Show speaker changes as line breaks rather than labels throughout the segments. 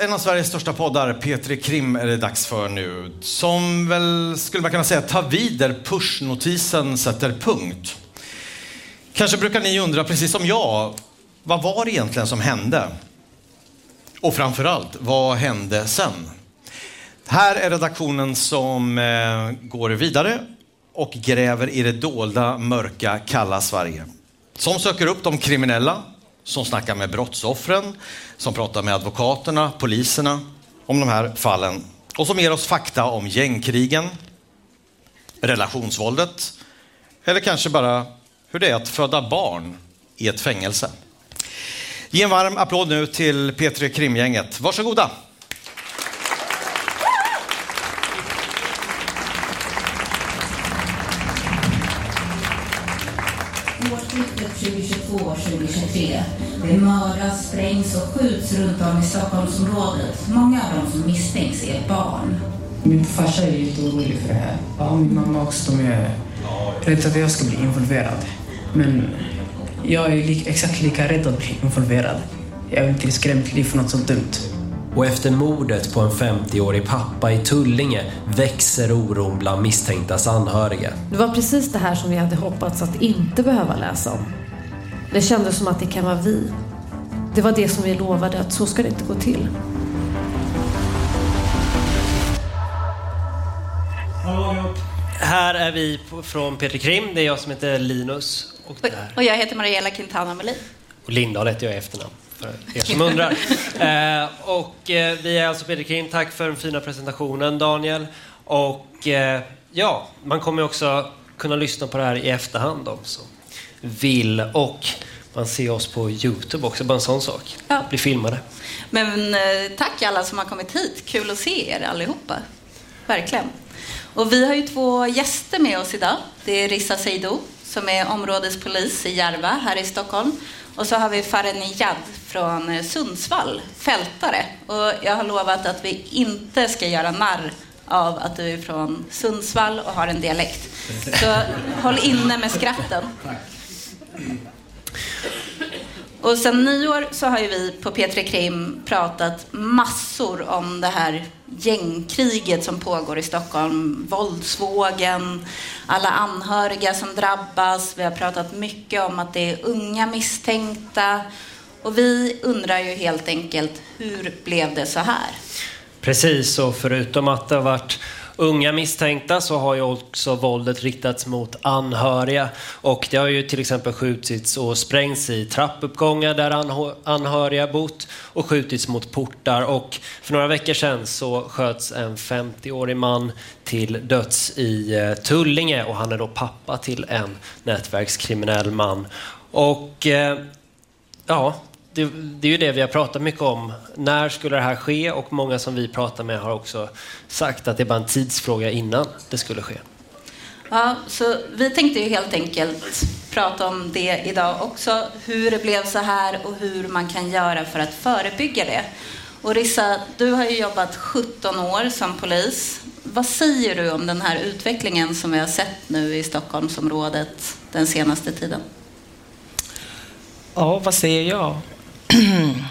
En av Sveriges största poddar, Petri Krim, är det dags för nu. Som väl, skulle man kunna säga, tar vid där pushnotisen sätter punkt. Kanske brukar ni undra, precis som jag, vad var det egentligen som hände? Och framförallt, vad hände sen? Här är redaktionen som eh, går vidare och gräver i det dolda, mörka, kalla Sverige. Som söker upp de kriminella, som snackar med brottsoffren, som pratar med advokaterna, poliserna om de här fallen och som ger oss fakta om gängkrigen, relationsvåldet eller kanske bara hur det är att föda barn i ett fängelse. Ge en varm applåd nu till P3 Krimgänget. Varsågoda!
2022-2023. Det mördas, sprängs och skjuts runt om i Stockholmsområdet. Många av dem som misstänks är barn.
Min farsa är lite orolig för det här. Ja, min mamma också. De är rädda att jag ska bli involverad. Men jag är li exakt lika rädd att bli involverad. Jag vill inte riskera mitt liv för något så dumt.
Och efter mordet på en 50-årig pappa i Tullinge växer oron bland misstänktas anhöriga.
Det var precis det här som vi hade hoppats att inte behöva läsa om. Det kändes som att det kan vara vi. Det var det som vi lovade att så ska det inte gå till.
Här är vi från Peter Krim. Det är jag som heter Linus. Och, där.
Och jag heter Mariella Quintana Melin.
och Lindahl heter jag i efternamn. För er som undrar. eh, och eh, vi är alltså Peter Krim. Tack för den fina presentationen Daniel. Och eh, ja, man kommer också kunna lyssna på det här i efterhand om så vill. Och man ser oss på Youtube också, bara en sån sak.
Ja.
Bli filmade.
Men eh, tack alla som har kommit hit. Kul att se er allihopa. Verkligen. Och vi har ju två gäster med oss idag. Det är Rissa Seido som är områdespolis i Järva här i Stockholm. Och så har vi Farah Niyad från eh, Sundsvall, fältare. Och jag har lovat att vi inte ska göra narr av att du är från Sundsvall och har en dialekt. Så håll inne med skratten. Och sen nyår så har ju vi på P3 Krim pratat massor om det här gängkriget som pågår i Stockholm. Våldsvågen, alla anhöriga som drabbas. Vi har pratat mycket om att det är unga misstänkta. Och vi undrar ju helt enkelt, hur blev det så här?
Precis, och förutom att det har varit unga misstänkta så har ju också våldet riktats mot anhöriga. Och det har ju till exempel skjutits och sprängts i trappuppgångar där anhöriga bott och skjutits mot portar. Och för några veckor sedan så sköts en 50-årig man till döds i eh, Tullinge och han är då pappa till en nätverkskriminell man. Och eh, ja, det, det är ju det vi har pratat mycket om. När skulle det här ske? Och många som vi pratar med har också sagt att det är bara en tidsfråga innan det skulle ske.
Ja, så vi tänkte ju helt enkelt prata om det idag också. Hur det blev så här och hur man kan göra för att förebygga det. Och Rissa, du har ju jobbat 17 år som polis. Vad säger du om den här utvecklingen som vi har sett nu i Stockholmsområdet den senaste tiden?
Ja, vad säger jag?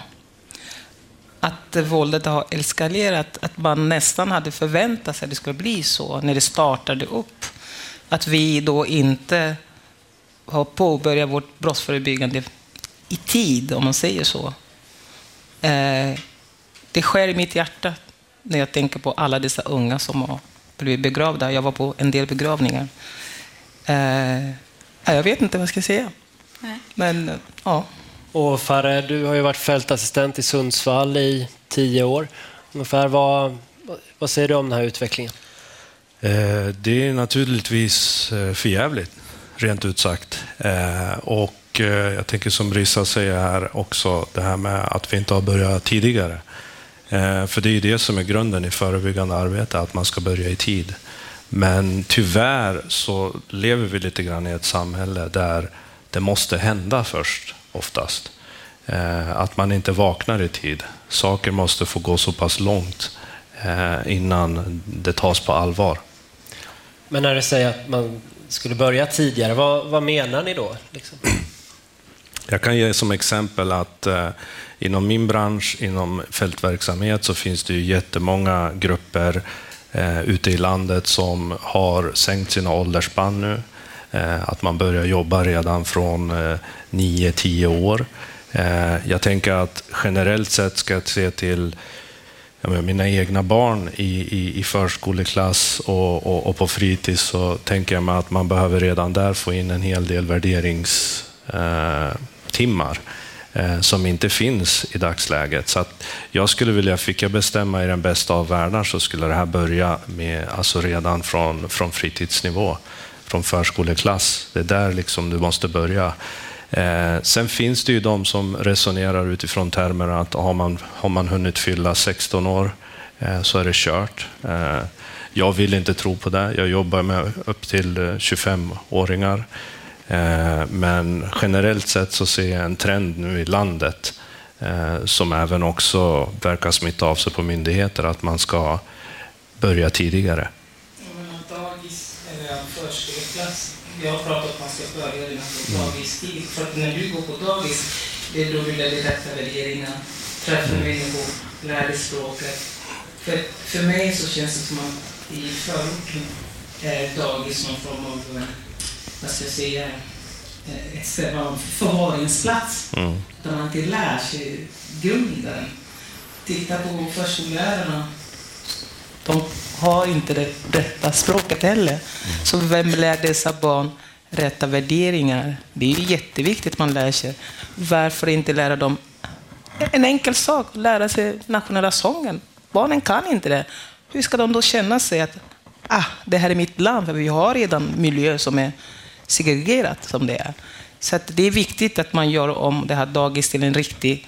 att våldet har eskalerat, att man nästan hade förväntat sig att det skulle bli så när det startade upp. Att vi då inte har påbörjat vårt brottsförebyggande i tid, om man säger så. Eh, det skär i mitt hjärta när jag tänker på alla dessa unga som har blivit begravda. Jag var på en del begravningar. Eh, jag vet inte vad jag ska säga.
Nej.
Men ja.
Och Farre, du har ju varit fältassistent i Sundsvall i tio år. Ungefär vad, vad säger du om den här utvecklingen?
Eh, det är naturligtvis eh, förjävligt, rent ut sagt. Eh, och jag tänker som Rissa säger här också, det här med att vi inte har börjat tidigare. För det är ju det som är grunden i förebyggande arbete, att man ska börja i tid. Men tyvärr så lever vi lite grann i ett samhälle där det måste hända först, oftast. Eh, Att man inte vaknar i tid. Saker måste få gå så pass långt eh, innan det tas på allvar.
Men när du säger att man skulle börja tidigare, vad, vad menar ni då? Liksom?
Jag kan ge som exempel att eh, inom min bransch, inom fältverksamhet, så finns det ju jättemånga grupper eh, ute i landet som har sänkt sina åldersspann nu. Eh, att man börjar jobba redan från eh, 9-10 år. Eh, jag tänker att generellt sett ska jag se till menar, mina egna barn i, i, i förskoleklass och, och, och, på fritids så tänker jag mig att man behöver redan där få in en hel del värderingstimmar som inte finns i dagsläget. Så att jag skulle vilja, fick jag bestämma i den bästa av världar så skulle det här börja med, alltså redan från, från fritidsnivå, från förskoleklass. Det är där liksom du måste börja. Eh, sen finns det ju de som resonerar utifrån termer att har man, har man hunnit fylla 16 år eh, så är det kört. Eh, jag vill inte tro på det. Jag jobbar med upp till eh, 25-åringar. Eh, men generellt sett så ser jag en trend nu i landet eh, som även också verkar smitta av sig på myndigheter, att man ska börja tidigare.
Dagis eller förskola jag har pratat om att man ska redan på mm. dagistid. För att när du går på dagis, det är då du lär dig rätta värderingar, träffar mm. människor, lär dig språket. För, för mig så känns det som att i förorten är dagis någon form av, vad ska jag säga, ett ställe av förvaringsplats. Mm. Där man inte lär sig grunden. Titta på förskollärarna. De har inte det rätta språket heller. Så vem lär dessa barn rätta värderingar? Det är jätteviktigt att man lär sig. Varför inte lära dem en enkel sak, lära sig nationella sången? Barnen kan inte det. Hur ska de då känna sig att ah, det här är mitt land? För vi har redan miljö som är segregerat som det är. Så det är viktigt att man gör om det här dagis till en riktig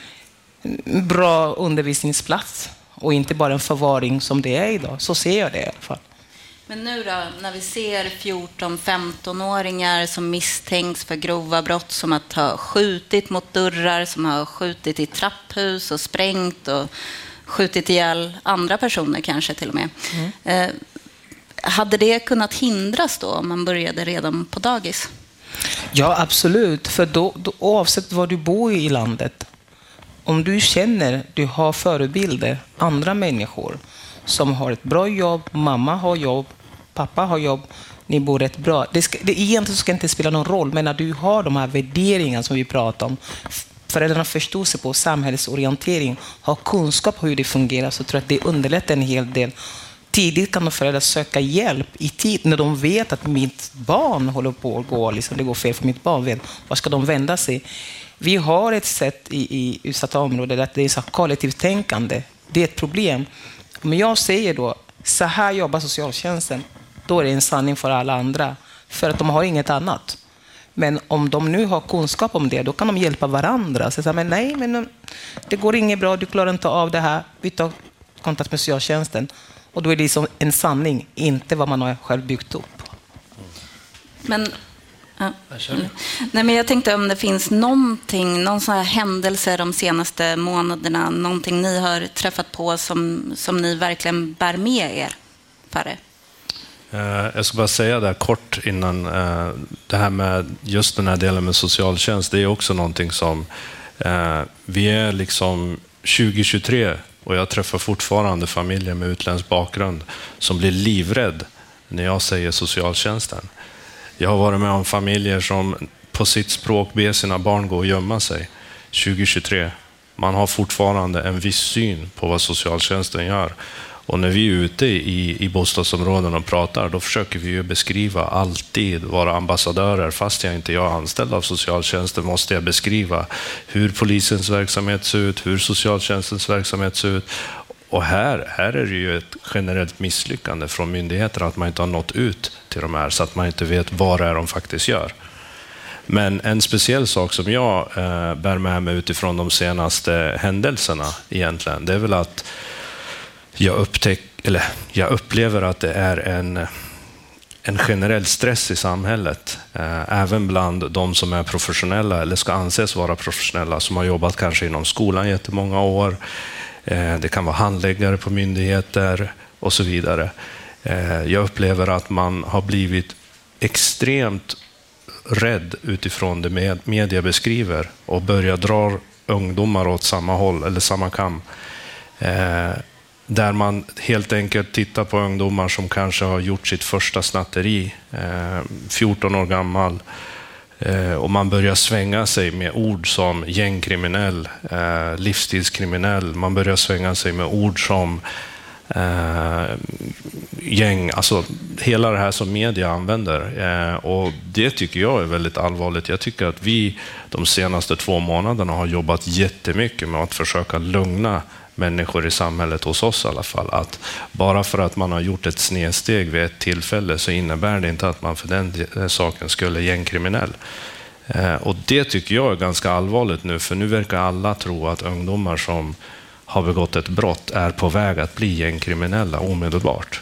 bra undervisningsplats och inte bara en förvaring som det är idag. Så ser jag det i alla fall.
Men nu då, när vi ser 14-15-åringar som misstänks för grova brott som att ha skjutit mot dörrar, som har skjutit i trapphus och sprängt och skjutit ihjäl andra personer kanske till och med. Mm. Eh, hade det kunnat hindras då om man började redan på dagis?
Ja, absolut. För då, då, oavsett var du bor i landet om du känner, du har förebilder, andra människor som har ett bra jobb, mamma har jobb, pappa har jobb, ni bor rätt bra. Det, ska, det egentligen ska inte spela någon roll, men när du har de här värderingarna som vi pratar om, föräldrarna förstår sig på samhällsorientering, har kunskap om hur det fungerar, så tror jag att det underlättar en hel del. Tidigt kan de föräldrar söka hjälp i tid, när de vet att mitt barn håller på att gå, liksom, det går fel för mitt barn. Vet, var ska de vända sig? Vi har ett sätt i, i utsatta områden att det är så kollektivt tänkande. Det är ett problem. Om jag säger då, så här jobbar socialtjänsten, då är det en sanning för alla andra. För att de har inget annat. Men om de nu har kunskap om det, då kan de hjälpa varandra. Så säger, men nej, men eh, det går inget bra, du klarar inte av det här. Vi tar kontakt med socialtjänsten. Och då är det liksom en sanning, inte vad man har själv byggt upp.
Men Ja. Nej, men jag tänkte om det finns någonting, någon sån här händelse de senaste månaderna, någonting ni har träffat på som, som ni verkligen bär med er, Farre?
Eh, jag ska bara säga där kort innan, eh, det här med just den här delen med socialtjänst, det är också någonting som eh, vi är liksom 2023 och jag träffar fortfarande familjer med utländsk bakgrund som blir livrädd när jag säger socialtjänsten. Jag har varit med om familjer som på sitt språk ber sina barn gå och gömma sig 2023. Man har fortfarande en viss syn på vad socialtjänsten gör. Och när vi är ute i, i bostadsområden och pratar, då försöker vi ju beskriva alltid, vara ambassadörer. Fast jag inte är anställd av socialtjänsten måste jag beskriva hur polisens verksamhet ser ut, hur socialtjänstens verksamhet ser ut. Och här, här är det ju ett generellt misslyckande från myndigheter att man inte har nått ut till de här så att man inte vet vad det är de faktiskt gör. Men en speciell sak som jag eh, bär med mig utifrån de senaste händelserna egentligen, det är väl att jag, upptäck, eller jag upplever att det är en, en generell stress i samhället. Eh, även bland de som är professionella, eller ska anses vara professionella, som har jobbat kanske inom skolan jättemånga år, Eh, det kan vara handläggare på myndigheter och så vidare. Eh, jag upplever att man har blivit extremt rädd utifrån det media beskriver och börjar dra ungdomar åt samma håll eller samma kam. Eh, där man helt enkelt tittar på ungdomar som kanske har gjort sitt första snatteri, 14 år gammal, Eh, och man börjar svänga sig med ord som gängkriminell, eh, livstidskriminell, man börjar svänga sig med ord som eh, gäng, alltså hela det här som media använder. Eh, och Det tycker jag är väldigt allvarligt. Jag tycker att vi de senaste två månaderna har jobbat jättemycket med att försöka lugna människor i samhället, hos oss i alla fall, att bara för att man har gjort ett snedsteg vid ett tillfälle så innebär det inte att man för den saken skulle gängkriminell. Eh, och Det tycker jag är ganska allvarligt nu, för nu verkar alla tro att ungdomar som har begått ett brott är på väg att bli gängkriminella omedelbart.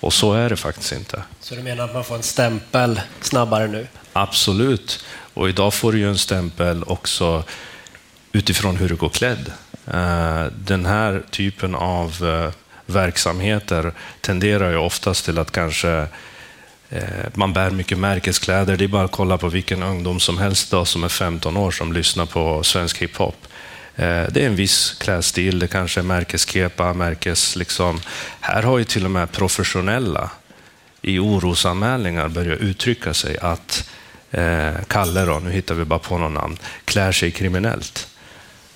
Och så är det faktiskt inte.
Så du menar att man får en stämpel snabbare nu?
Absolut. Och idag får du ju en stämpel också utifrån hur du går klädd. Eh, den här typen av eh, verksamheter tenderar ju oftast till att kanske eh, man bär mycket märkeskläder. Det är bara att kolla på vilken ungdom som helst idag som är 15 år som lyssnar på svensk hiphop. Det är en viss klädstil, det kanske är märkeskepa, märkes... Liksom. Här har ju till och med professionella i orosanmälningar börjat uttrycka sig att eh, Kalle, då, nu hittar vi bara på någon namn, klär sig kriminellt.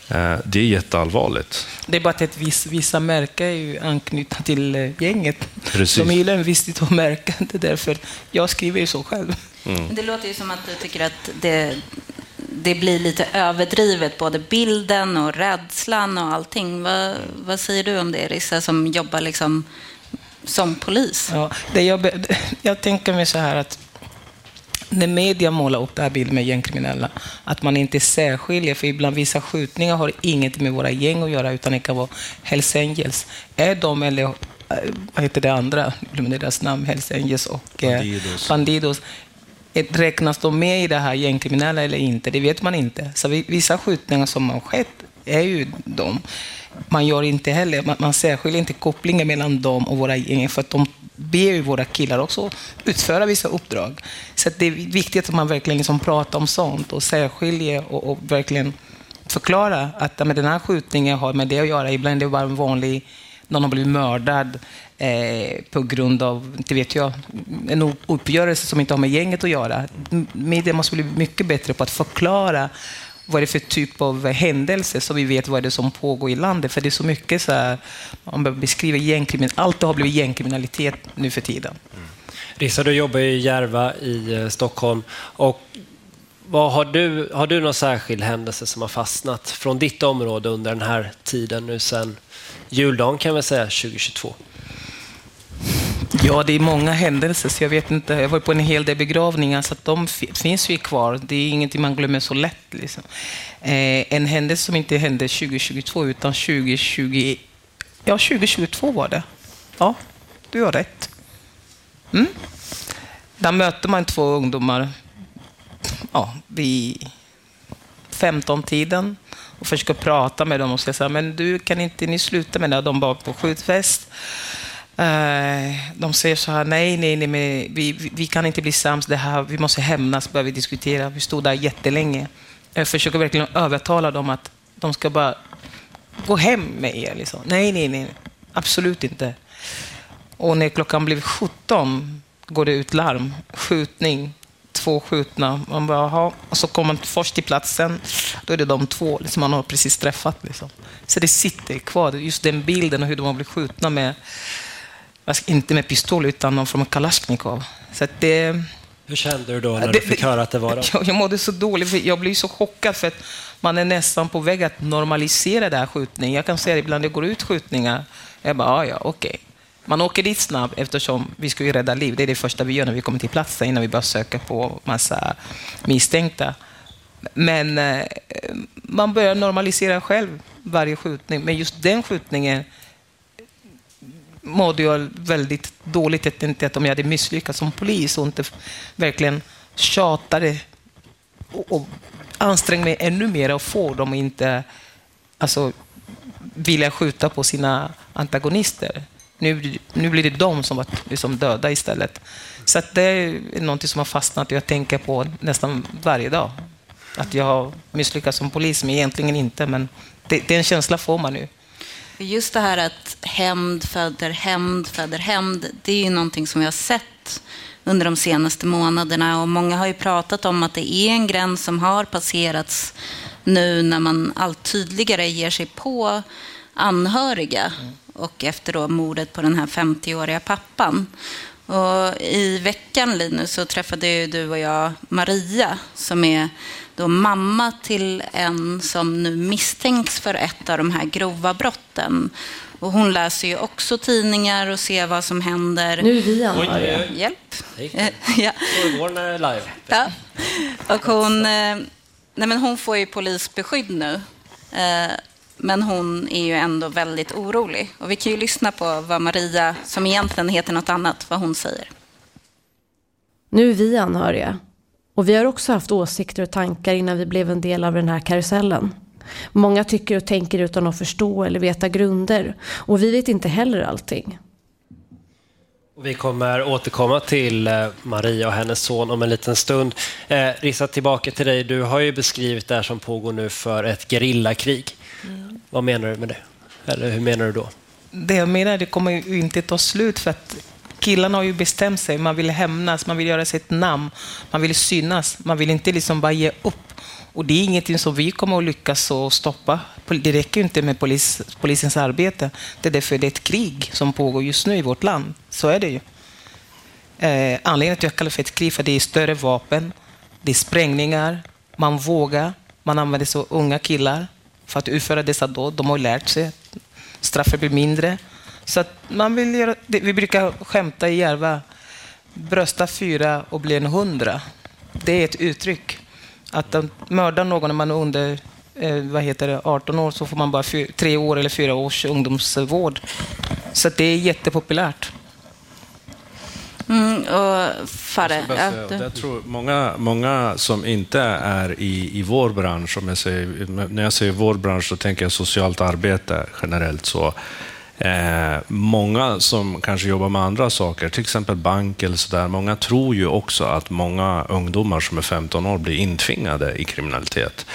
Eh, det är jätteallvarligt.
Det är bara att viss, vissa märken är ju anknutna till eh, gänget.
Precis.
De gillar en viss typ av märken, därför jag skriver ju så själv.
Mm. Det låter ju som att du tycker att det, det blir lite överdrivet, både bilden och rädslan och allting. Vad, vad säger du om det, Rissa, som jobbar liksom som polis?
Ja, det jag, jag tänker mig så här att när media målar upp den här bilden med gängkriminella, att man inte särskiljer, för ibland vissa skjutningar har inget med våra gäng att göra, utan det kan vara Hells Angels. Är de, eller eh, vad heter det andra, deras namn, Hells Angels och eh, Bandidos. Bandidos. Räknas de med i det här gängkriminella eller inte? Det vet man inte. Så vissa skjutningar som har skett är ju de. Man gör inte heller, man, man särskiljer inte kopplingen mellan dem och våra gäng, för att de ber ju våra killar också utföra vissa uppdrag. Så det är viktigt att man verkligen liksom pratar om sånt och särskiljer och, och verkligen förklara att med den här skjutningen har med det att göra. Ibland är det bara en vanlig, någon har blivit mördad eh, på grund av, inte vet jag, en uppgörelse som inte har med gänget att göra. Media måste bli mycket bättre på att förklara vad det är för typ av händelse så vi vet vad det är som pågår i landet. För det är så mycket så här, man beskriver gängkriminalitet, allt har blivit gängkriminalitet nu för tiden. Mm.
Rissa, du jobbar i Järva i eh, Stockholm. Och vad har, du, har du någon särskild händelse som har fastnat från ditt område under den här tiden nu sen juldagen kan vi säga 2022?
Ja, det är många händelser, så jag vet inte. Jag var på en hel del begravningar, så de finns ju kvar. Det är ingenting man glömmer så lätt. Liksom. Eh, en händelse som inte hände 2022, utan 2020... Ja, 2022 var det. Ja, du har rätt. Mm. Där möter man två ungdomar ja, vid 15-tiden och försöker prata med dem och säga men du, kan inte ni sluta med det? De var på skjutfest. Eh, de säger så här, nej, nej, nej, vi, vi kan inte bli sams, det här, vi måste hämnas, börjar vi diskutera. Vi stod där jättelänge. Jag försöker verkligen övertala dem att de ska bara gå hem med er. Liksom. Nej, nej, nej, absolut inte. Och när klockan blev 17 går det ut larm, skjutning, två skjutna. Man bara, Aha. Och så kommer man först till platsen, då är det de två liksom, man har precis träffat. Liksom. Så det sitter kvar, just den bilden och hur de har blivit skjutna med inte med pistol utan någon form av kalasjnikov. Så det,
Hur kände du då när det, du fick höra att det var det?
Jag, jag mådde så dåligt, för jag blev så chockad för att man är nästan på väg att normalisera den här skjutningen. Jag kan säga att ibland det går ut skjutningar, jag bara, ah, ja, okej. Okay. Man åker dit snabbt eftersom vi ska ju rädda liv. Det är det första vi gör när vi kommer till platsen innan vi börjar söka på massa misstänkta. Men eh, man börjar normalisera själv varje skjutning. Men just den skjutningen mådde jag väldigt dåligt. Jag tänkte att om jag hade misslyckats som polis och inte verkligen tjatade och, och ansträngde mig ännu mer och få dem att inte alltså, vilja skjuta på sina antagonister. Nu, nu blir det de som var liksom döda istället. Så att det är något som har fastnat och jag tänker på nästan varje dag. Att jag har misslyckats som polis, men egentligen inte. Men det, det är en känsla får man nu.
Just det här att hämnd föder hämnd föder hämnd, det är ju någonting som vi har sett under de senaste månaderna och många har ju pratat om att det är en gräns som har passerats nu när man allt tydligare ger sig på anhöriga och efter då mordet på den här 50-åriga pappan. Och I veckan, Linus, så träffade ju du och jag Maria som är då mamma till en som nu misstänks för ett av de här grova brotten. Och hon läser ju också tidningar och ser vad som händer.
Nu är vi anhöriga.
Hjälp. Ja.
Är live.
Ja. Och hon, eh, nej men hon får ju polisbeskydd nu. Eh, Men hon är ju ändå väldigt orolig. Och vi kan ju lyssna på vad Maria, som egentligen heter något annat, vad hon säger.
Nu är vi anhöriga. Och vi har också haft åsikter och tankar innan vi blev en del av den här karusellen. Många tycker och tänker utan att förstå eller veta grunder. Och vi vet inte heller allting.
Vi kommer återkomma till eh, Maria och hennes son om en liten stund. Eh, Rissa, tillbaka till dig. Du har ju beskrivit det här som pågår nu för ett gerillakrig. Vad menar du med det? Eller hur menar du då?
Det jag menar, det kommer ju inte ta slut för att killarna har ju bestämt sig. Man vill hämnas, man vill göra sitt namn, man vill synas. Man vill inte liksom bara ge upp. Och det är ingenting som vi kommer att lyckas att stoppa. Det räcker ju inte med polis, polisens arbete. Det är därför det är ett krig som pågår just nu i vårt land. Så är det ju. Eh, anledningen till att jag kallar det för ett krig för att det är större vapen, det är sprängningar, man vågar, man använder så unga killar för att utföra dessa dåd. De har lärt sig. Straffet blir mindre. Så att man vill göra, vi brukar skämta i Järva, brösta fyra och bli en hundra. Det är ett uttryck. Att de mördar någon när man är under eh, vad heter det, 18 år så får man bara tre år eller fyra års ungdomsvård. Så att det är jättepopulärt.
Mm, och Farre,
Jag, jag tror många, många som inte är i, i vår bransch, om jag säger, när jag säger vår bransch så tänker jag socialt arbete generellt. så eh, Många som kanske jobbar med andra saker, till exempel bank eller sådär, många tror ju också att många ungdomar som är 15 år blir intvingade i kriminalitet.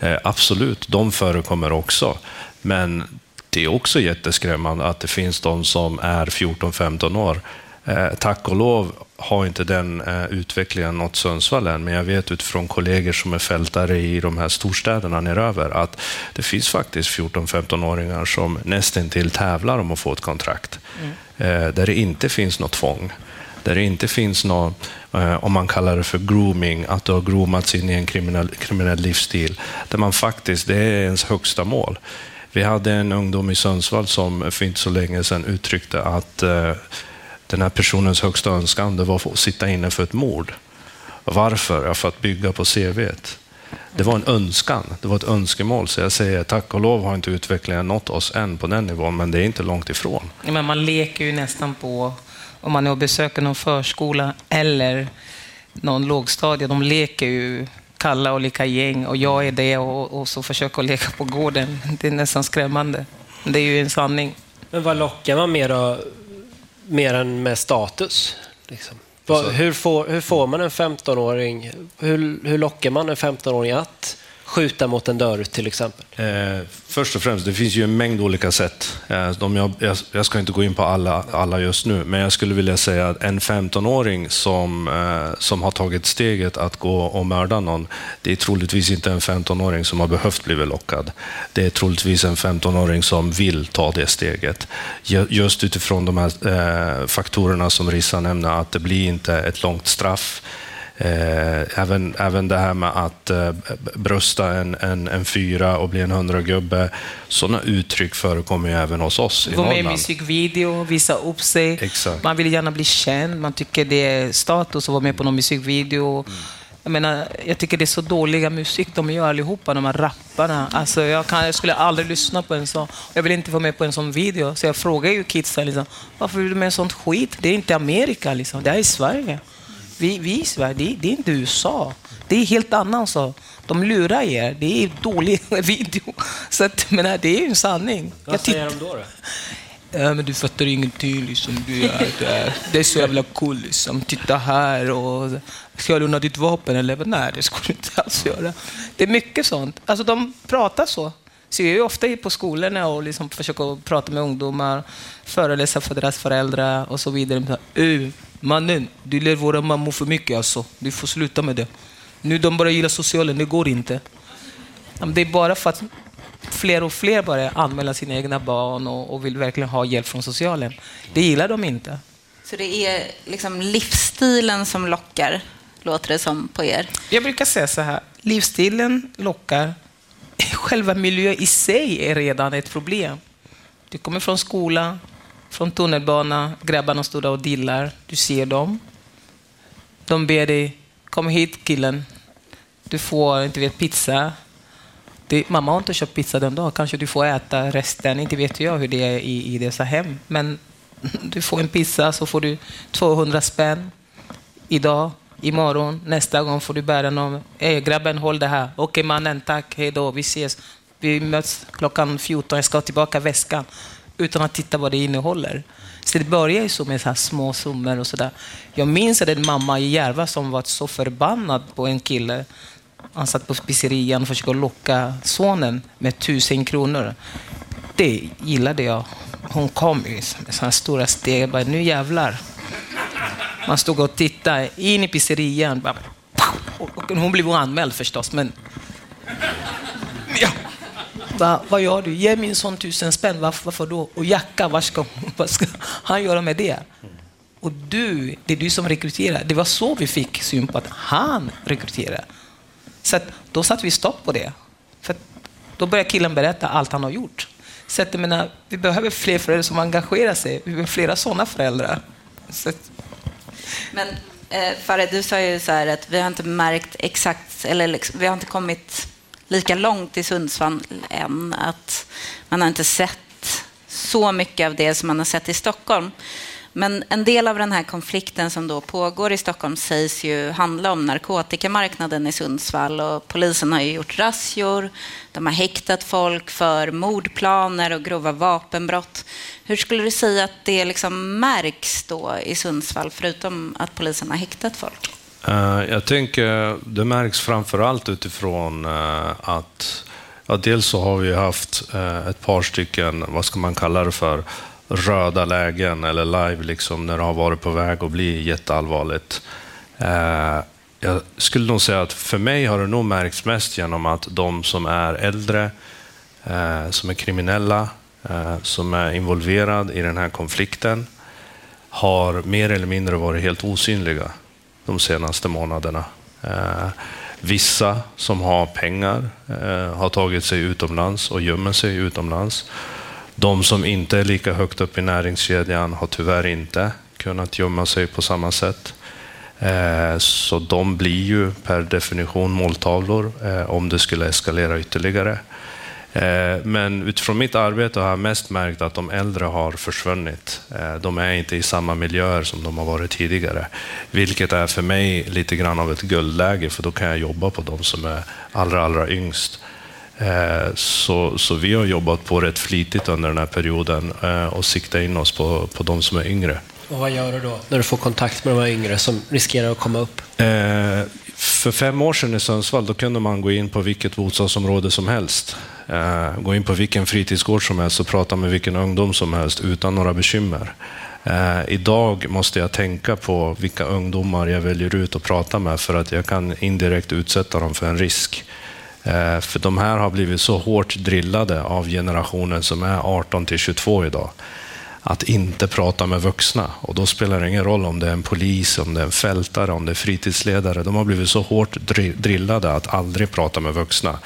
Eh, absolut, de förekommer också. Men det är också jätteskrämmande att det finns de som är 14-15 år Eh, tack och lov har inte den eh, utvecklingen nått Sundsvall än, men jag vet utifrån kollegor som är fältare i de här storstäderna neröver att det finns faktiskt 14-15-åringar som nästintill tävlar om att få ett kontrakt. Eh, där det inte finns något tvång. Där det inte finns något, eh, om man kallar det för grooming, att du har groomats in i en kriminell, kriminell livsstil. Där man faktiskt, det är ens högsta mål. Vi hade en ungdom i Sundsvall som för inte så länge sedan uttryckte att eh, den här personens högsta önskan det var att få sitta inne för ett mord. Varför? Ja, för att bygga på CVt. Det var en önskan, det var ett önskemål. Så jag säger tack och lov har inte utvecklingen nått oss än på den nivån, men det är inte långt ifrån.
Ja, men man leker ju nästan på, om man är och besöker någon förskola eller någon lågstadie, de leker ju kalla olika gäng och jag är det och, och så försöker att leka på gården. Det är nästan skrämmande. Det är ju en sanning.
Men vad lockar man mer, då, mer än med status? Liksom? Vad-
Alltså-
hur, får, hur får man en 15-åring, hur, hur lockar man en 15-åring att skjuta mot en dörr till exempel?
Eh, först och främst, det finns ju en mängd olika sätt. Eh, de jag, jag, jag ska inte gå in på alla, alla just nu, men jag skulle vilja säga att en 15-åring som, eh, som har tagit steget att gå och mörda någon, det är troligtvis inte en 15-åring som har behövt bli lockad. Det är troligtvis en 15-åring som vill ta det steget. Just utifrån de här eh, faktorerna som Rissa nämnde, att det blir inte ett långt straff. Eh, även, även det här med att eh, brösta en, en, en fyra och bli en hundragubbe. Sådana uttryck förekommer ju även hos oss i
Gå med i
Norrland.
musikvideo, visa upp sig.
Exakt.
Man vill gärna bli känd, man tycker det är status att vara med på någon musikvideo. Jag, menar, jag tycker det är så dåliga musik de gör allihopa, de här rapparna. Alltså, jag, kan, jag skulle aldrig lyssna på en sån. Jag vill inte vara med på en sån video. Så jag frågar ju kidsen, liksom, varför är du med sånt skit? Det är inte Amerika, liksom. det här är Sverige. Vi, vi i Sverige, det är, det är inte USA. Det är helt annan så. De lurar er. Det är dålig video. Så att, men det är ju en sanning.
Vad
Jag
säger de då? då?
Ja, men du fattar ingenting. Liksom. Du är, du är, det är så jävla cool. Liksom. Titta här. Och, ska jag låna ditt vapen? Eller nej, det ska du inte alls göra. Det är mycket sånt. Alltså, de pratar så. Så jag är ofta på skolorna och liksom försöker prata med ungdomar, föreläsa för deras föräldrar och så vidare. Uh, mannen, du lär våra mammor för mycket alltså. Du får sluta med det. Nu de bara gillar socialen, det går inte. Det är bara för att fler och fler börjar anmäla sina egna barn och, och, vill verkligen ha hjälp från socialen. Det gillar de inte.
Så det är liksom livsstilen som lockar, låter det som på er?
Jag brukar säga så här, livsstilen lockar. Själva miljön i sig är redan ett problem. Du kommer från skolan, från tunnelbana, grabbarna står där och dillar, du ser dem. De ber dig, kom hit killen, du får inte vet, pizza, det, mamma har inte köpt pizza den dagen. Kanske du får äta resten. Inte vet jag hur det är i, i dessa hem. Men du får en pizza så får du 200 spänn idag, imorgon, nästa gång får du bära någon. Hey, grabben, håll det här. Okej mannen, tack, hej då, vi ses. Vi möts klockan 14, jag ska ha tillbaka väskan. Utan att titta vad det innehåller. Så det börjar ju så med så små summor och sådär. Jag minns en mamma i Järva som var så förbannad på en kille han satt på pizzerian och försökte locka sonen med tusen kronor. Det gillade jag. Hon kom med sådana stora steg. Jag bara, nu jävlar. Man stod och tittade in i pizzerian. Bara, och hon blev anmäld förstås, men... Ja. Va, vad gör du? Ge min son tusen spänn. Varför, varför då? Och jacka, vad ska, vad ska han göra med det? Och du, det är du som rekryterar. Det var så vi fick syn på att han rekryterar. Så då satte vi stopp på det. För då började killen berätta allt han har gjort. Så att, menar, vi behöver fler föräldrar som engagerar sig. Vi behöver flera sådana föräldrar. Så att...
Men eh, Farid, du sa ju så här att vi har inte märkt exakt, eller liksom, vi har inte kommit lika långt i Sundsvall än. Att man har inte sett så mycket av det som man har sett i Stockholm. Men en del av den här konflikten som då pågår i Stockholm sägs ju handla om narkotikamarknaden i Sundsvall och polisen har ju gjort razzior. De har häktat folk för mordplaner och grova vapenbrott. Hur skulle du säga att det liksom märks då i Sundsvall, förutom att polisen har häktat folk?
Eh, jag tänker det märks framför allt utifrån eh, att ja, dels så har vi haft eh, ett par stycken, vad ska man kalla det för, röda lägen eller live liksom, när det har varit på väg att bli jätteallvarligt. Eh, jag skulle nog säga att för mig har det nog märkts mest genom att de som är äldre, eh, som är kriminella, eh, som är involverade i den här konflikten, har mer eller mindre varit helt osynliga de senaste månaderna. Eh, vissa som har pengar eh, har tagit sig utomlands och gömmer sig utomlands. De som inte är lika högt upp i näringskedjan har tyvärr inte kunnat gömma sig på samma sätt. Eh, så de blir ju per definition måltavlor eh, om det skulle eskalera ytterligare. Eh, men utifrån mitt arbete har jag mest märkt att de äldre har försvunnit. De är inte i samma miljöer som de har varit tidigare. Vilket är för mig lite grann av ett guldläge, för då kan jag jobba på de som är allra, allra yngst. Eh, så, så vi har jobbat på rätt flitigt under den här perioden eh, och siktat in oss på, på de som är yngre.
Och vad gör du då när du får kontakt med de här yngre som riskerar att komma upp?
Eh, för fem år sedan i Sundsvall då kunde man gå in på vilket bostadsområde som helst. Gå in på vilken fritidsgård som helst och prata med vilken ungdom som helst utan några bekymmer. Idag måste jag tänka på vilka ungdomar jag väljer ut att prata med för att jag kan indirekt utsätta dem för en risk. Eh, för de här har blivit så hårt drillade av generationen som är 18 till 22 idag att inte prata med vuxna. Och då spelar det ingen roll om det är en polis, om det är en fältare, om det är fritidsledare. De har blivit så hårt drillade att aldrig prata med vuxna.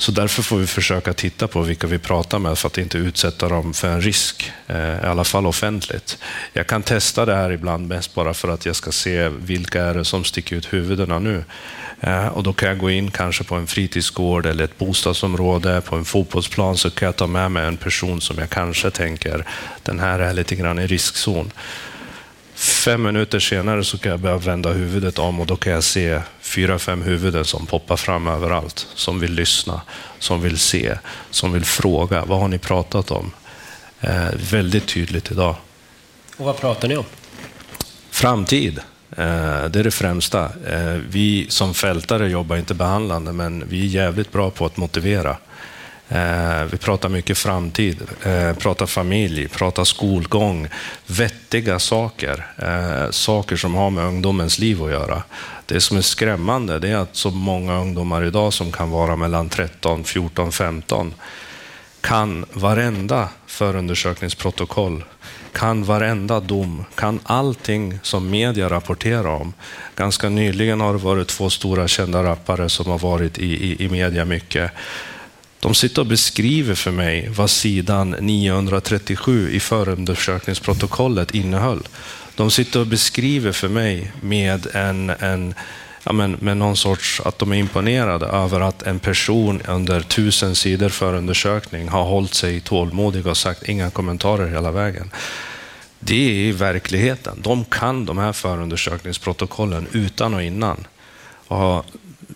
Så därför får vi försöka titta på vilka vi pratar med för att inte utsätta dem för en risk, eh, i alla fall offentligt. Jag kan testa det här ibland mest bara för att jag ska se vilka är det som sticker ut huvudena nu. Eh, och då kan jag gå in kanske på en fritidsgård eller ett bostadsområde, på en fotbollsplan, så kan jag ta med mig en person som jag kanske tänker, den här är lite grann i riskzon. Fem minuter senare så kan jag börja vända huvudet om och då kan jag se fyra, fem huvuden som poppar fram överallt. Som vill lyssna, som vill se, som vill fråga. Vad har ni pratat om? Eh, väldigt tydligt idag.
Och vad pratar ni om?
Framtid. Eh, det är det främsta. Eh, vi som fältare jobbar inte behandlande, men vi är jävligt bra på att motivera. Eh, vi pratar mycket framtid, eh, pratar familj, pratar skolgång, vettiga saker. Eh, saker som har med ungdomens liv att göra. Det som är skrämmande det är att så många ungdomar idag som kan vara mellan 13, 14, 15 kan varenda förundersökningsprotokoll kan varenda dom, kan allting som media rapporterar om. Ganska nyligen har det varit två stora kända rappare som har varit i, i, i media mycket. De sitter och beskriver för mig vad sidan 937 i förundersökningsprotokollet innehöll. De sitter och beskriver för mig med en, en ja, men, med någon sorts, att de är imponerade över att en person under tusen sidor förundersökning har hållit sig tålmodig och sagt inga kommentarer hela vägen. Det är verkligheten. De kan de här förundersökningsprotokollen utan och innan. Och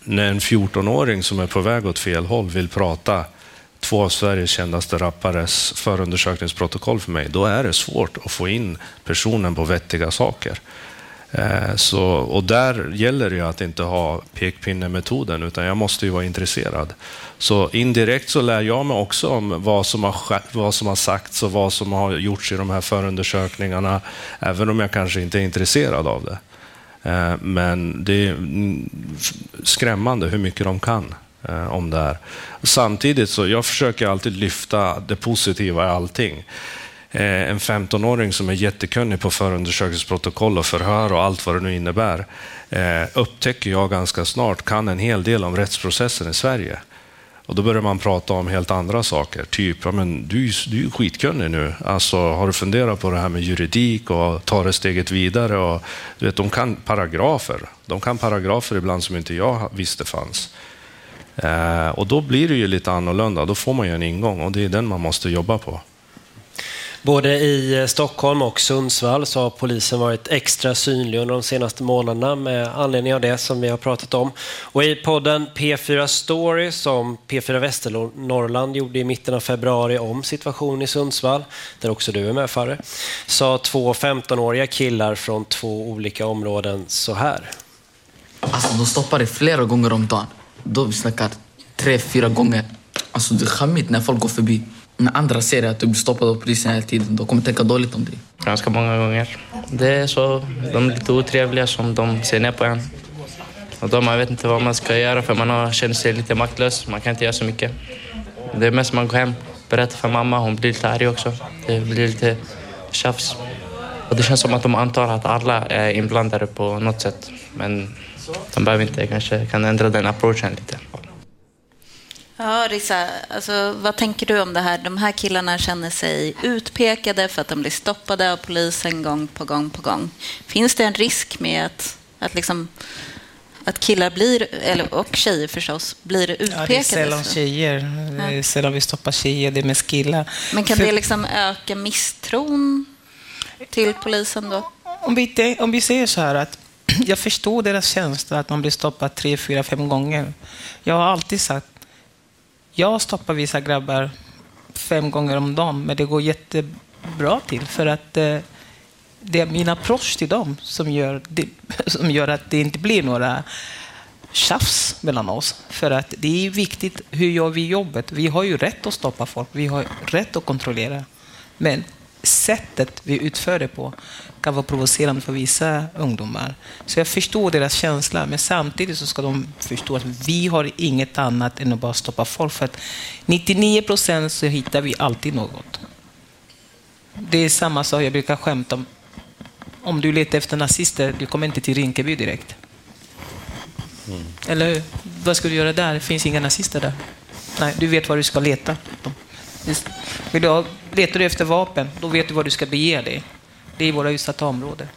när en 14-åring som är på väg åt fel håll vill prata två av Sveriges kändaste rappares förundersökningsprotokoll för mig, då är det svårt att få in personen på vettiga saker. Eh, så, och där gäller det ju att inte ha pekpinnemetoden, utan jag måste ju vara intresserad. Så indirekt så lär jag mig också om vad som har, vad som har sagts och vad som har gjorts i de här förundersökningarna, även om jag kanske inte är intresserad av det. Eh, men det är skrämmande hur mycket de kan eh, om det här. Samtidigt så jag försöker alltid lyfta det positiva i allting. Eh, en 15-åring som är jättekunnig på förundersökningsprotokoll och förhör och allt vad det nu innebär, upptäcker jag ganska snart kan en hel del om rättsprocessen i Sverige. Och Då börjar man prata om helt andra saker, typ ja, men du, du är skitkunnig nu. Alltså, har du funderat på det här med juridik och ta det steget vidare? Och, du vet, de kan paragrafer. De kan paragrafer ibland som inte jag visste fanns. Eh, och Då blir det ju lite annorlunda. Då får man ju en ingång och det är den man måste jobba på.
Både i eh, Stockholm och Sundsvall så har polisen varit extra synlig under de senaste månaderna med anledning av det som vi har pratat om. Och i podden P4 Story som P4 Västernorrland gjorde i mitten av februari om situationen i Sundsvall, där också du är med Farre, sa två 15-åriga killar från två olika områden så här.
Alltså de stoppar det flera gånger om dagen. Då vi snackar tre, fyra gånger. Alltså det är skämmigt när folk går förbi. När andra ser att du blir stoppad av polisen hela tiden, de kommer tänka dåligt om dig.
Ganska många gånger. Det är så, de är lite otrevliga som de ser ner på en. Och då man vet inte vad man ska göra för man har, känner sig lite maktlös. Man kan inte göra så mycket. Det är mest man går hem, berättar för mamma, hon blir lite arg också. Det blir lite tjafs. Och det känns som att de antar att alla är inblandade på något sätt. Men de behöver inte, kanske kan ändra den approachen lite.
Ja, Rissa, alltså, vad tänker du om det här? De här killarna känner sig utpekade för att de blir stoppade av polisen gång på gång på gång. Finns det en risk med att, att, liksom, att killar blir, eller, och tjejer förstås, blir utpekade? Ja, det är
sällan tjejer. Är sällan vi stoppar tjejer, det är mest killar.
Men kan för... det liksom öka misstron till polisen då?
Om vi, om vi säger så här att jag förstår deras känsla att man blir stoppad tre, fyra, fem gånger. Jag har alltid sagt jag stoppar vissa grabbar fem gånger om dagen, men det går jättebra till för att eh, det är min approach till dem som gör, det, som gör att det inte blir några tjafs mellan oss. För att det är viktigt, hur gör vi jobbet? Vi har ju rätt att stoppa folk, vi har rätt att kontrollera. Men sättet vi utför det på kan vara provocerande för vissa ungdomar. Så jag förstår deras känsla, men samtidigt så ska de förstå att vi har inget annat än att bara stoppa folk. För att 99 procent så hittar vi alltid något. Det är samma sak, jag brukar skämta om. Om du letar efter nazister, du kommer inte till Rinkeby direkt. Mm. Eller hur? Vad ska du göra där? Det finns inga nazister där. Nej, du vet var du ska leta. Vill du ha, letar du efter vapen, då vet du var du ska bege dig. Det är våra utsatta områden.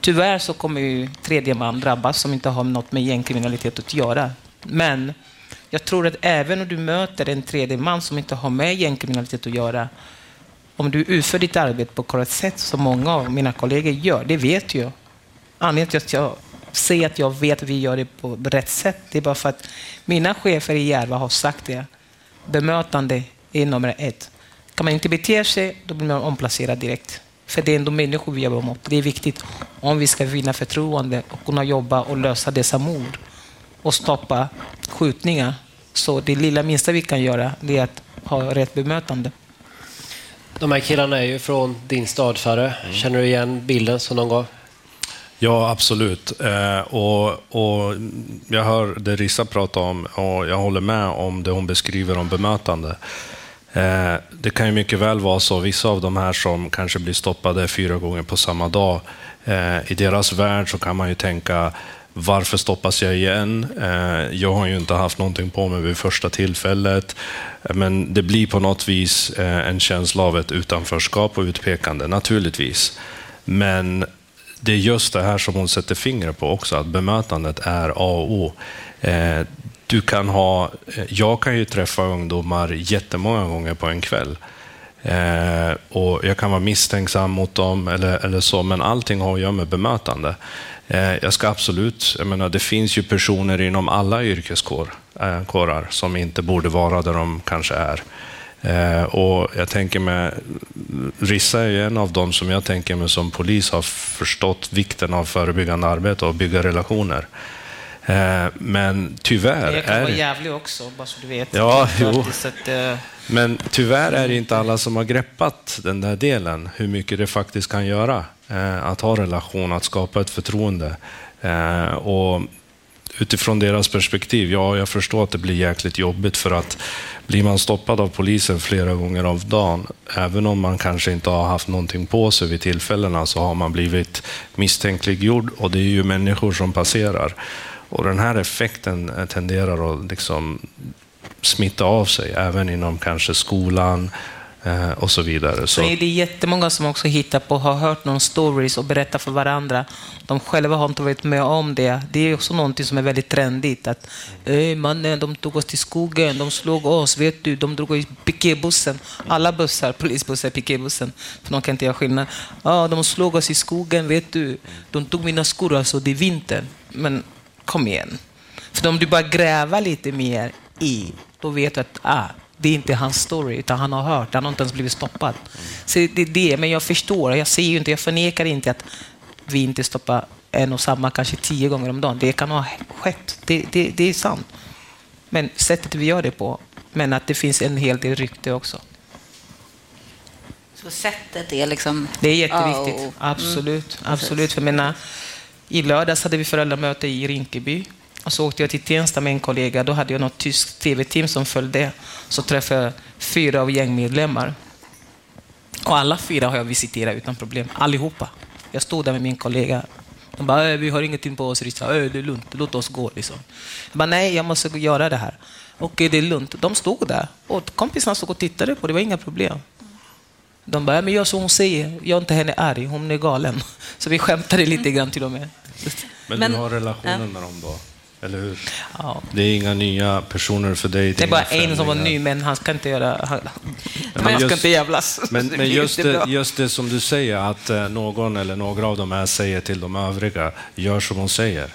Tyvärr så kommer ju tredje man drabbas som inte har något med gängkriminalitet att göra. Men jag tror att även om du möter en tredje man som inte har med gängkriminalitet att göra, om du utför ditt arbete på korrekt sätt, som många av mina kollegor gör, det vet jag. Anledningen till att jag säger att jag vet att vi gör det på rätt sätt, det är bara för att mina chefer i Järva har sagt det. Bemötande är nummer ett Kan man inte bete sig, då blir man omplacerad direkt. För det är ändå människor vi jobbar mot. Det är viktigt om vi ska vinna förtroende och kunna jobba och lösa dessa mord och stoppa skjutningar. Så det lilla minsta vi kan göra det är att ha rätt bemötande.
De här killarna är ju från din stadfärre. Känner du igen bilden som de gav?
Ja, absolut. Eh, och, och jag hör det Rissa pratar om och jag håller med om det hon beskriver om bemötande. Eh, det kan ju mycket väl vara så, vissa av de här som kanske blir stoppade fyra gånger på samma dag, eh, i deras värld så kan man ju tänka varför stoppas jag igen? Eh, jag har ju inte haft någonting på mig vid första tillfället. Eh, men det blir på något vis eh, en känsla av ett utanförskap och utpekande, naturligtvis. Men det är just det här som hon sätter fingret på också, att bemötandet är A och O. Eh, du kan ha, eh, jag kan ju träffa ungdomar jättemånga gånger på en kväll. Eh, och Jag kan vara misstänksam mot dem eller, eller så, men allting har att göra med bemötande. Eh, jag ska absolut, jag menar, det finns ju personer inom alla yrkeskårar eh, som inte borde vara där de kanske är. Eh, och jag tänker mig, Rissa är en av dem som jag tänker mig som polis har förstått vikten av förebyggande arbete och bygga relationer. Eh, men tyvärr...
Jag kan
är...
vara jävlig också, bara så du vet.
Ja, jo.
Att, uh...
Men tyvärr är det inte alla som har greppat den där delen, hur mycket det faktiskt kan göra eh, att ha relation, att skapa ett förtroende. Eh, och utifrån deras perspektiv, ja, jag förstår att det blir jäkligt jobbigt för att blir man stoppad av polisen flera gånger av dagen, även om man kanske inte har haft någonting på sig vid tillfällena, så har man blivit misstänkliggjord och det är ju människor som passerar. Och den här effekten eh, tenderar att liksom smitta av sig, även inom kanske skolan och så vidare. Så,
så är det jättemånga som också hittar på, har hört någon stories och berättar för varandra. De själva har inte varit med om det. Det är också någonting som är väldigt trendigt. Att mannen, de tog oss till skogen, de slog oss, vet du, de drog i piketbussen. Alla bussar, polisbussar, piketbussen. För de kan inte göra skillnad. Ja, de slog oss i skogen, vet du. De tog mina skor, alltså det är vintern. Men kom igen. För om du bara gräva lite mer i, då vet du att ah, det är inte hans story, utan han har hört, han har inte ens blivit stoppad. Så det är det, men jag förstår, jag ser ju inte, jag förnekar inte att vi inte stoppar en och samma kanske tio gånger om dagen. Det kan ha skett, det, det, det är sant. Men sättet vi gör det på, men att det finns en hel del rykte också.
Så sättet är liksom...
Det är jätteviktigt, oh. absolut. Mm. absolut. För mina, I lördags hade vi föräldramöte i Rinkeby och så åkte jag till Tensta med en kollega. Då hade jag något tyskt tv-team som följde. Så träffade jag fyra av gängmedlemmar. Och alla fyra har jag visiterat utan problem. Allihopa. Jag stod där med min kollega. De bara, vi har ingenting på oss, Rissa. Det är lugnt, låt oss gå. Liksom. Jag bara, nej, jag måste göra det här. Och det är lugnt. De stod där och kompisarna stod och tittade på det, var inga problem. De bara, men gör som hon säger, gör inte henne arg, hon är galen. Så vi skämtade lite grann till och med.
Men, men du har relationen med dem då? Eller hur? Ja. Det är inga nya personer för dig?
Det är bara en som var ny, men han ska inte göra... Han, ja, han just, ska inte jävlas.
Men, men just, det, just det som du säger, att eh, någon eller några av de här säger till de övriga, gör som hon säger.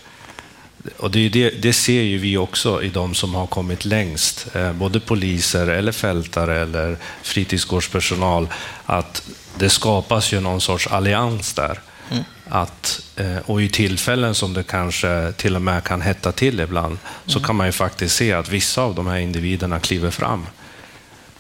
Och det, det, det, ser ju vi också i de som har kommit längst, eh, både poliser, eller fältare eller fritidsgårdspersonal, att det skapas ju någon sorts allians där. Mm. Att, eh, och i tillfällen som det kanske till och med kan hetta till ibland, mm. så kan man ju faktiskt se att vissa av de här individerna kliver fram.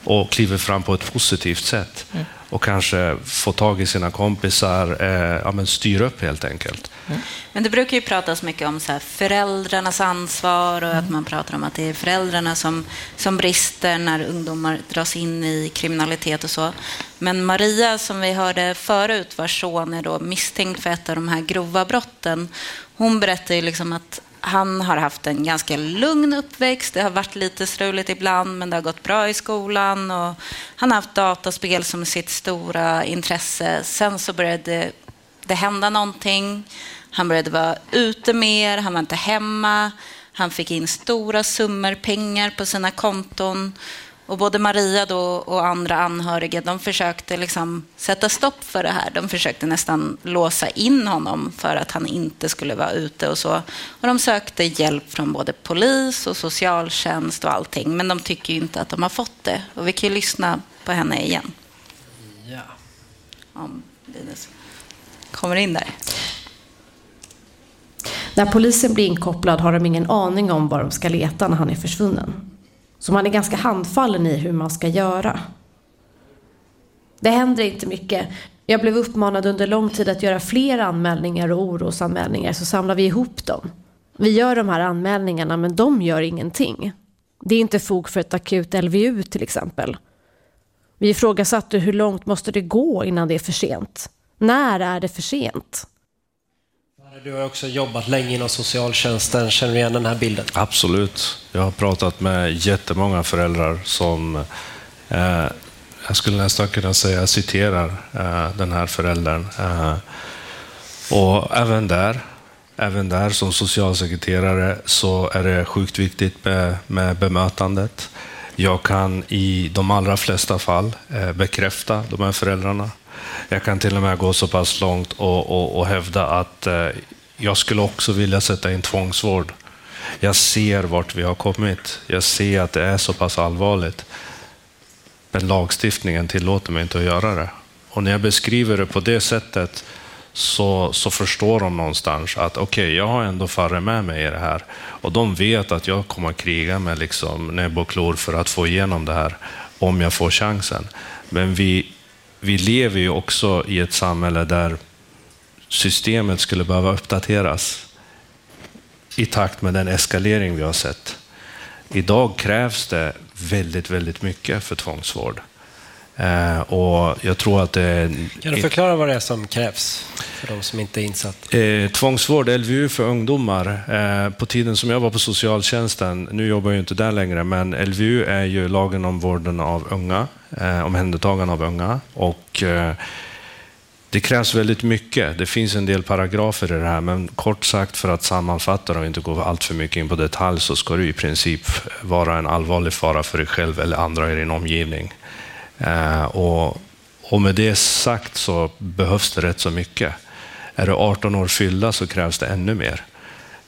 Och kliver fram på ett positivt sätt. Mm. Och kanske får tag i sina kompisar, eh, ja, men styr upp helt enkelt.
Mm. Men det brukar ju pratas mycket om så här, föräldrarnas ansvar och att mm. man pratar om att det är föräldrarna som, som brister när ungdomar dras in i kriminalitet och så. Men Maria, som vi hörde förut, vars son är då misstänkt för ett av de här grova brotten, hon berättar ju liksom att han har haft en ganska lugn uppväxt. Det har varit lite struligt ibland, men det har gått bra i skolan. Och han har haft dataspel som sitt stora intresse. Sen så började det hända någonting. Han började vara ute mer, han var inte hemma. Han fick in stora summor pengar på sina konton. Och både Maria då och andra anhöriga de försökte liksom sätta stopp för det här. De försökte nästan låsa in honom för att han inte skulle vara ute och så. Och de sökte hjälp från både polis och socialtjänst och allting. Men de tycker ju inte att de har fått det. Och vi kan ju lyssna på henne igen. om Linus kommer in där.
När polisen blir inkopplad har de ingen aning om var de ska leta när han är försvunnen. Så man är ganska handfallen i hur man ska göra. Det händer inte mycket. Jag blev uppmanad under lång tid att göra fler anmälningar och orosanmälningar så samlar vi ihop dem. Vi gör de här anmälningarna men de gör ingenting. Det är inte fog för ett akut LVU till exempel. Vi ifrågasatte hur långt måste det gå innan det är för sent? När är det för sent?
Du har också jobbat länge inom socialtjänsten. Känner du igen den här bilden?
Absolut. Jag har pratat med jättemånga föräldrar som eh, jag skulle nästan kunna säga citerar eh, den här föräldern. Eh, och även där, även där som socialsekreterare så är det sjukt viktigt med, med bemötandet. Jag kan i de allra flesta fall eh, bekräfta de här föräldrarna. Jag kan till och med gå så pass långt och, och, och hävda att eh, jag skulle också vilja sätta in tvångsvård. Jag ser vart vi har kommit. Jag ser att det är så pass allvarligt. Men lagstiftningen tillåter mig inte att göra det. Och när jag beskriver det på det sättet så, så förstår de någonstans att okej, okay, jag har ändå Farre med mig i det här. Och de vet att jag kommer att kriga med liksom näbb och klor för att få igenom det här om jag får chansen. Men vi, vi lever ju också i ett samhälle där systemet skulle behöva uppdateras i takt med den eskalering vi har sett. Idag krävs det väldigt, väldigt mycket för tvångsvård. Eh, och jag tror att det...
Kan du förklara vad det är som krävs för de som inte är insatt?
Eh, tvångsvård, LVU för ungdomar. Eh, på tiden som jag var på socialtjänsten, nu jobbar jag inte där längre, men LVU är ju lagen om vården av unga, eh, omhändertagande av unga. Och, eh, det krävs väldigt mycket. Det finns en del paragrafer i det här, men kort sagt för att sammanfatta och inte gå allt för mycket in på detalj så ska du i princip vara en allvarlig fara för dig själv eller andra i din omgivning. Eh, och, och med det sagt så behövs det rätt så mycket. Är du 18 år fyllda så krävs det ännu mer.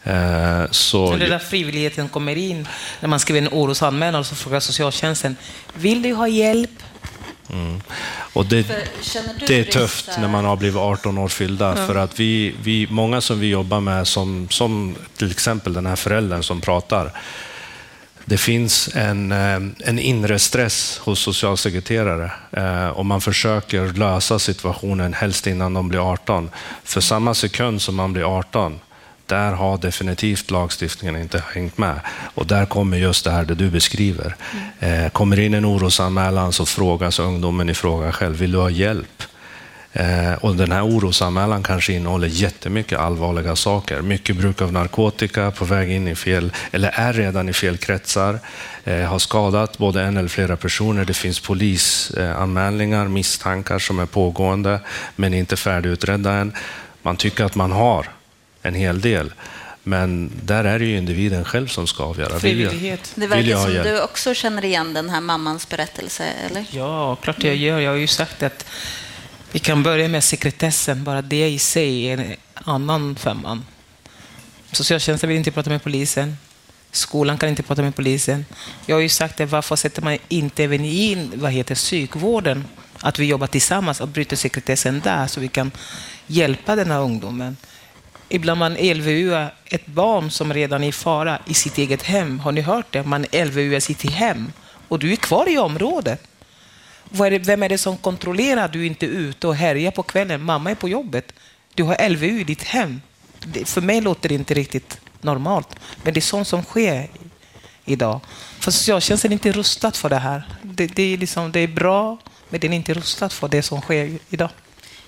Eh, så, så det där frivilligheten kommer in när man skriver en orosanmälan och så frågar socialtjänsten, vill du ha hjälp?
Mm. Och det, det är tufft när man har blivit 18 år fyllda. Ja. För att vi, vi, många som vi jobbar med, som, som till exempel den här föräldern som pratar, det finns en, eh, en inre stress hos socialsekreterare eh, och man försöker lösa situationen helst innan de blir 18. För samma sekund som man blir 18 där har definitivt lagstiftningen inte hängt med. Och där kommer just det här det du beskriver. Mm. Eh, kommer in en orosanmälan så frågas ungdomen i fråga själv, vill du ha hjälp? Eh, och den här orosanmälan kanske innehåller jättemycket allvarliga saker. Mycket bruk av narkotika, på väg in i fel, eller är redan i fel kretsar, eh, har skadat både en eller flera personer. Det finns polisanmälningar, misstankar som är pågående, men inte färdigutredda än. Man tycker att man har en hel del. Men där är det ju individen själv som ska avgöra.
Frivillighet.
Det verkar som du också känner igen den här mammans berättelse, eller?
Ja, klart jag gör. Jag har ju sagt att vi kan börja med sekretessen. Bara det i sig är en annan femman. Socialtjänsten vill inte prata med polisen. Skolan kan inte prata med polisen. Jag har ju sagt det, varför sätter man inte även in vad heter psykvården? Att vi jobbar tillsammans och bryter sekretessen där så vi kan hjälpa den här ungdomen. Ibland man LVU ett barn som redan är i fara i sitt eget hem. Har ni hört det? Man LVU sitt hem och du är kvar i området. Vem är det som kontrollerar att du inte är ute och härjar på kvällen? Mamma är på jobbet. Du har LVU i ditt hem. För mig låter det inte riktigt normalt, men det är sånt som sker idag. För socialtjänsten är inte rustad för det här. Det, det, är, liksom, det är bra, men den är inte rustad för det som sker idag.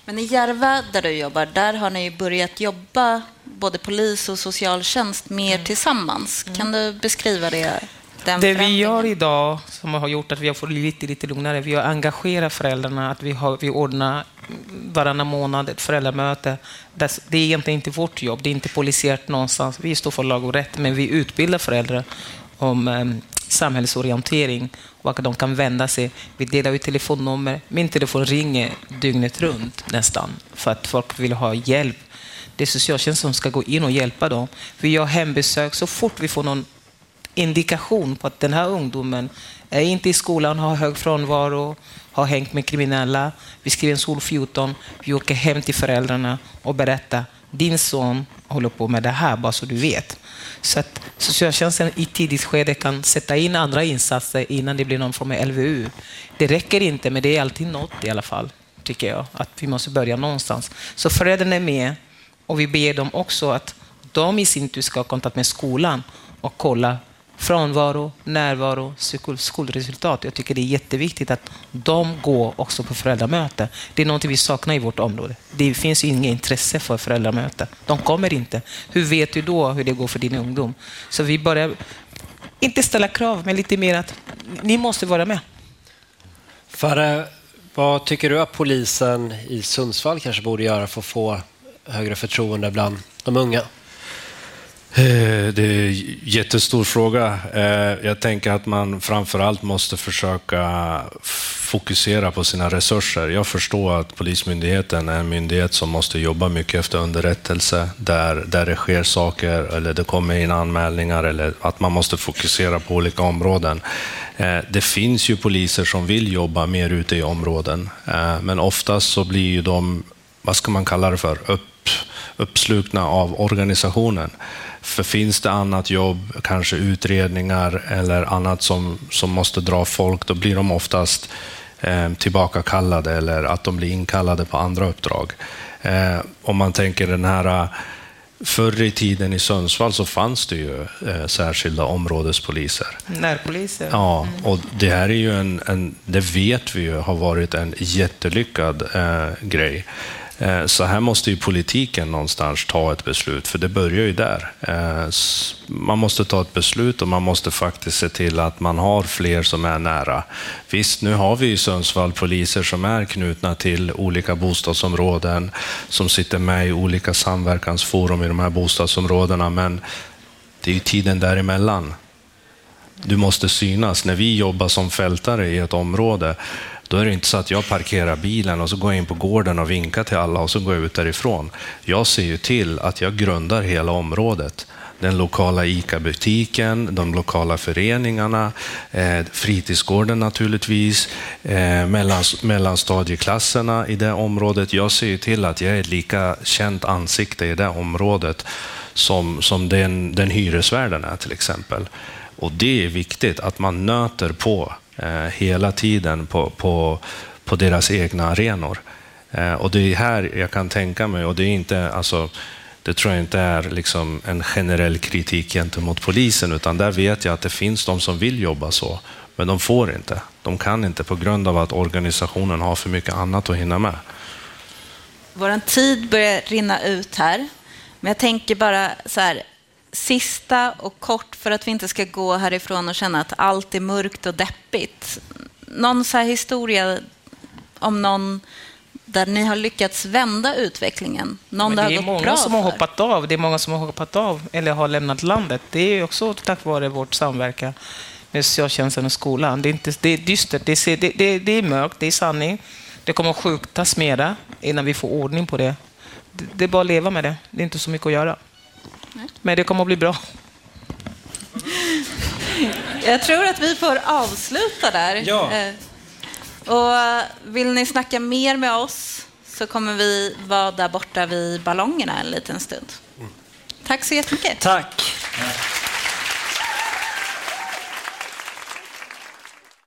Men i Järva, där du jobbar, där har ni börjat jobba, både polis och socialtjänst, mer mm. tillsammans. Kan du beskriva det?
Det vi gör idag, som har gjort att vi har fått lite, lite lugnare, vi har engagerat föräldrarna, att vi, har, vi ordnar varannan månad ett föräldramöte. Det är egentligen inte vårt jobb, det är inte polisiärt någonstans. Vi står för lag och rätt, men vi utbildar föräldrar om um, samhällsorientering och att de kan vända sig. Vi delar ut telefonnummer. Min telefon ringer dygnet runt nästan för att folk vill ha hjälp. Det är socialtjänsten som ska gå in och hjälpa dem. Vi gör hembesök så fort vi får någon indikation på att den här ungdomen är inte i skolan, har hög frånvaro, har hängt med kriminella. Vi skriver en sol 14, vi åker hem till föräldrarna och berättar din son håller på med det här, bara så du vet. Så att socialtjänsten i tidigt skede kan sätta in andra insatser innan det blir någon form av LVU. Det räcker inte, men det är alltid något i alla fall, tycker jag. Att vi måste börja någonstans. Så föräldrarna är med och vi ber dem också att de i sin tur ska ha kontakt med skolan och kolla frånvaro, närvaro, skolresultat. Jag tycker det är jätteviktigt att de går också på föräldramöte. Det är något vi saknar i vårt område. Det finns inget intresse för föräldramöte. De kommer inte. Hur vet du då hur det går för din ungdom? Så vi börjar, inte ställa krav, men lite mer att ni måste vara med.
Farre, vad tycker du att polisen i Sundsvall kanske borde göra för att få högre förtroende bland de unga?
Eh, det är en jättestor fråga. Eh, jag tänker att man framför allt måste försöka fokusera på sina resurser. Jag förstår att Polismyndigheten är en myndighet som måste jobba mycket efter underrättelse, där, där det sker saker eller det kommer in anmälningar eller att man måste fokusera på olika områden. Eh, det finns ju poliser som vill jobba mer ute i områden, men oftast så blir ju de, vad ska man kalla det för, upp, uppslukna av organisationen. För finns det annat jobb, kanske utredningar eller annat som, som måste dra folk, då blir de oftast eh, tillbakakallade eller att de blir inkallade på andra uppdrag. Eh, om man tänker den här Förr i tiden i Sundsvall så fanns det ju eh, särskilda områdespoliser.
Närpoliser.
Ja, och det här är ju en, en det vet vi ju har varit en jättelyckad eh, grej. Eh, så här måste ju politiken någonstans ta ett beslut, för det börjar ju där. Eh, man måste ta ett beslut och man måste faktiskt se till att man har fler som är nära. Visst, nu har vi i Sundsvall poliser som är knutna till olika bostadsområden, som sitter med i olika samverkansforum i de här bostadsområdena, men det är ju tiden däremellan. Du måste synas. När vi jobbar som fältare i ett område, då är det inte så att jag parkerar bilen och så går jag in på gården och vinkar till alla och så går jag ut därifrån. Jag ser ju till att jag grundar hela området. Den lokala ICA-butiken, de lokala föreningarna, eh, fritidsgården naturligtvis, eh, mellans, mellanstadieklasserna i det området. Jag ser ju till att jag är ett lika känt ansikte i det området som, som den, den hyresvärden är till exempel. Och det är viktigt att man nöter på Eh, hela tiden på, på, på deras egna arenor. Eh, och det är här jag kan tänka mig, och det är inte, alltså, det tror jag inte är liksom en generell kritik gentemot polisen, utan där vet jag att det finns de som vill jobba så, men de får inte. De kan inte på grund av att organisationen har för mycket annat att hinna med.
Vår tid börjar rinna ut här, men jag tänker bara så här, sista och kort för att vi inte ska gå härifrån och känna att allt är mörkt och deppigt. Någon så historia om någon där ni har lyckats vända utvecklingen? Någon
det, det är många som har hoppat av. Det är många som har hoppat av eller har lämnat landet. Det är också tack vare vårt samverkan med socialtjänsten och skolan. Det är, inte, det är dystert, det är, det, det är mörkt, det är sanning. Det kommer att skjutas mera innan vi får ordning på det. Det är bara att leva med det. Det är inte så mycket att göra. Men det kommer att bli bra.
Jag tror att vi får avsluta där.
Ja.
Eh, och vill ni snacka mer med oss så kommer vi vara där borta vid ballongerna en liten stund. Tack så jättemycket.
Tack.